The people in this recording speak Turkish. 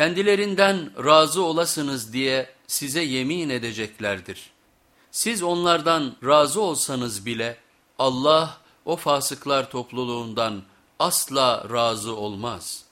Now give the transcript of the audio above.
Kendilerinden razı olasınız diye size yemin edeceklerdir. Siz onlardan razı olsanız bile Allah o fasıklar topluluğundan asla razı olmaz.''